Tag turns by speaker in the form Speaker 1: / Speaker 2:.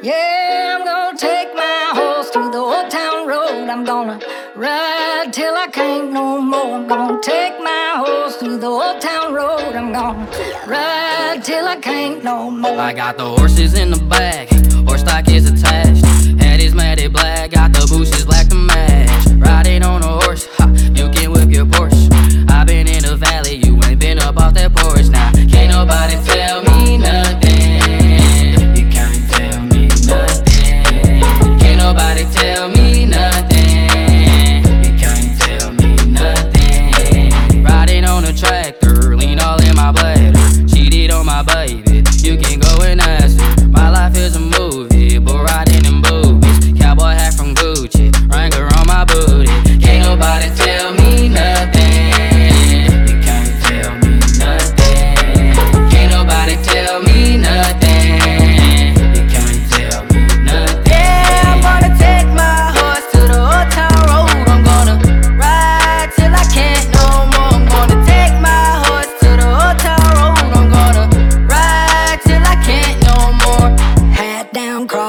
Speaker 1: Yeah, I'm gonna take my horse to the old town road. I'm gonna ride till I can't no more. I'm gonna take my horse to the old town road. I'm gonna ride till I can't no more.
Speaker 2: I got the horses in the back, horse stock is attached. Head is matted black,